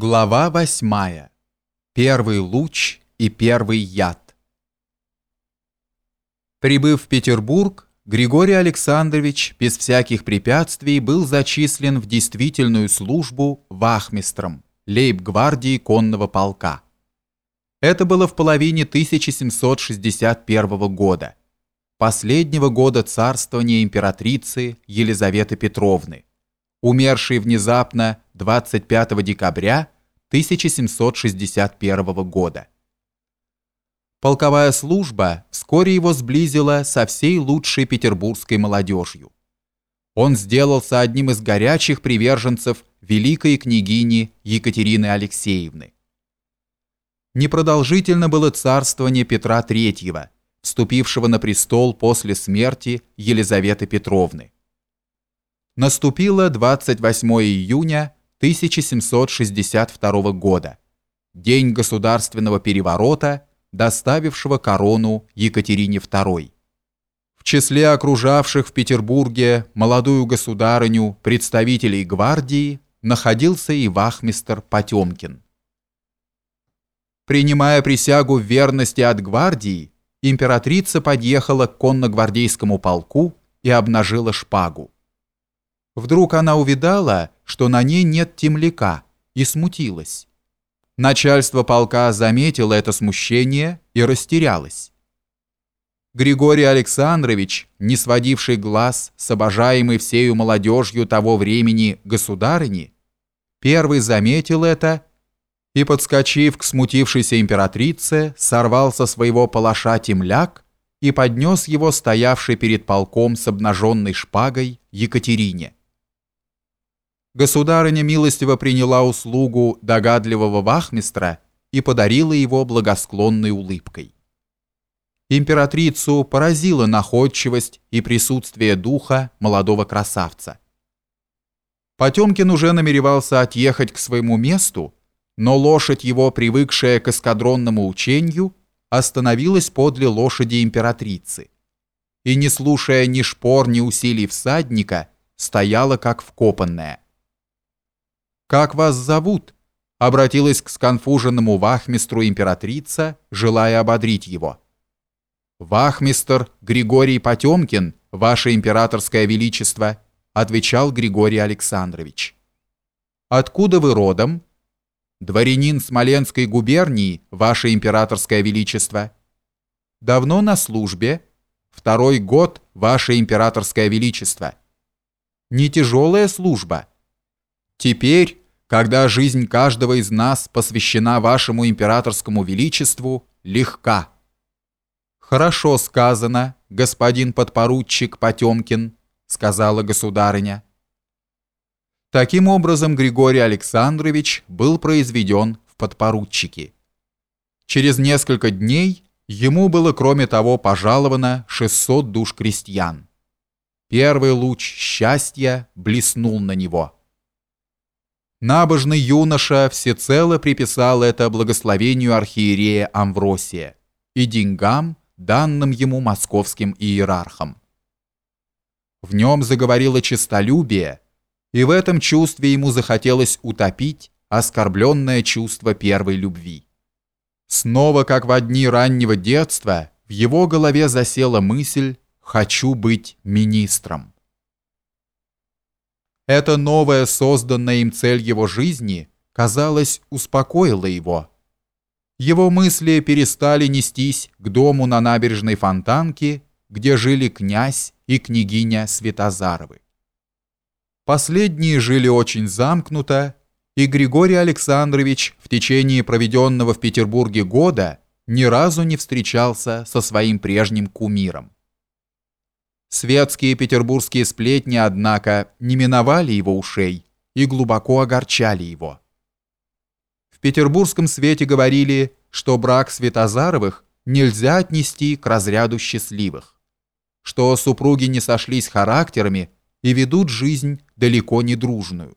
Глава восьмая. Первый луч и первый яд. Прибыв в Петербург, Григорий Александрович без всяких препятствий был зачислен в действительную службу вахмистром лейб-гвардии конного полка. Это было в половине 1761 года, последнего года царствования императрицы Елизаветы Петровны, умершей внезапно 25 декабря 1761 года. Полковая служба вскоре его сблизила со всей лучшей петербургской молодежью. Он сделался одним из горячих приверженцев великой княгини Екатерины Алексеевны. Непродолжительно было царствование Петра III, вступившего на престол после смерти Елизаветы Петровны наступило 28 июня 1762 года, день государственного переворота, доставившего корону Екатерине II. В числе окружавших в Петербурге молодую государыню представителей гвардии находился и вахмистр Потемкин. Принимая присягу в верности от гвардии, императрица подъехала к конногвардейскому полку и обнажила шпагу. Вдруг она увидала, что на ней нет темляка, и смутилась. Начальство полка заметило это смущение и растерялось. Григорий Александрович, не сводивший глаз с обожаемой всею молодежью того времени государыни, первый заметил это и, подскочив к смутившейся императрице, сорвал со своего палаша темляк и поднес его стоявший перед полком с обнаженной шпагой Екатерине. Государыня милостиво приняла услугу догадливого вахмистра и подарила его благосклонной улыбкой. Императрицу поразила находчивость и присутствие духа молодого красавца. Потемкин уже намеревался отъехать к своему месту, но лошадь его, привыкшая к эскадронному учению, остановилась подле лошади императрицы и, не слушая ни шпор, ни усилий всадника, стояла как вкопанная. «Как вас зовут?» — обратилась к сконфуженному вахмистру императрица, желая ободрить его. «Вахмистр Григорий Потемкин, ваше императорское величество», — отвечал Григорий Александрович. «Откуда вы родом?» «Дворянин Смоленской губернии, ваше императорское величество». «Давно на службе?» «Второй год, ваше императорское величество». «Не тяжелая служба?» Теперь, когда жизнь каждого из нас посвящена вашему императорскому величеству, легка. Хорошо сказано, господин подпоручик Потемкин, сказала государыня. Таким образом, Григорий Александрович был произведен в подпоручики. Через несколько дней ему было, кроме того, пожаловано 600 душ крестьян. Первый луч счастья блеснул на него. Набожный юноша всецело приписал это благословению архиерея Амвросия и деньгам, данным ему московским иерархам. В нем заговорило честолюбие, и в этом чувстве ему захотелось утопить оскорбленное чувство первой любви. Снова, как в дни раннего детства, в его голове засела мысль «хочу быть министром». Эта новая созданная им цель его жизни, казалось, успокоила его. Его мысли перестали нестись к дому на набережной Фонтанке, где жили князь и княгиня Светозаровы. Последние жили очень замкнуто, и Григорий Александрович в течение проведенного в Петербурге года ни разу не встречался со своим прежним кумиром. Светские петербургские сплетни, однако, не миновали его ушей и глубоко огорчали его. В петербургском свете говорили, что брак Светозаровых нельзя отнести к разряду счастливых, что супруги не сошлись характерами и ведут жизнь далеко не дружную.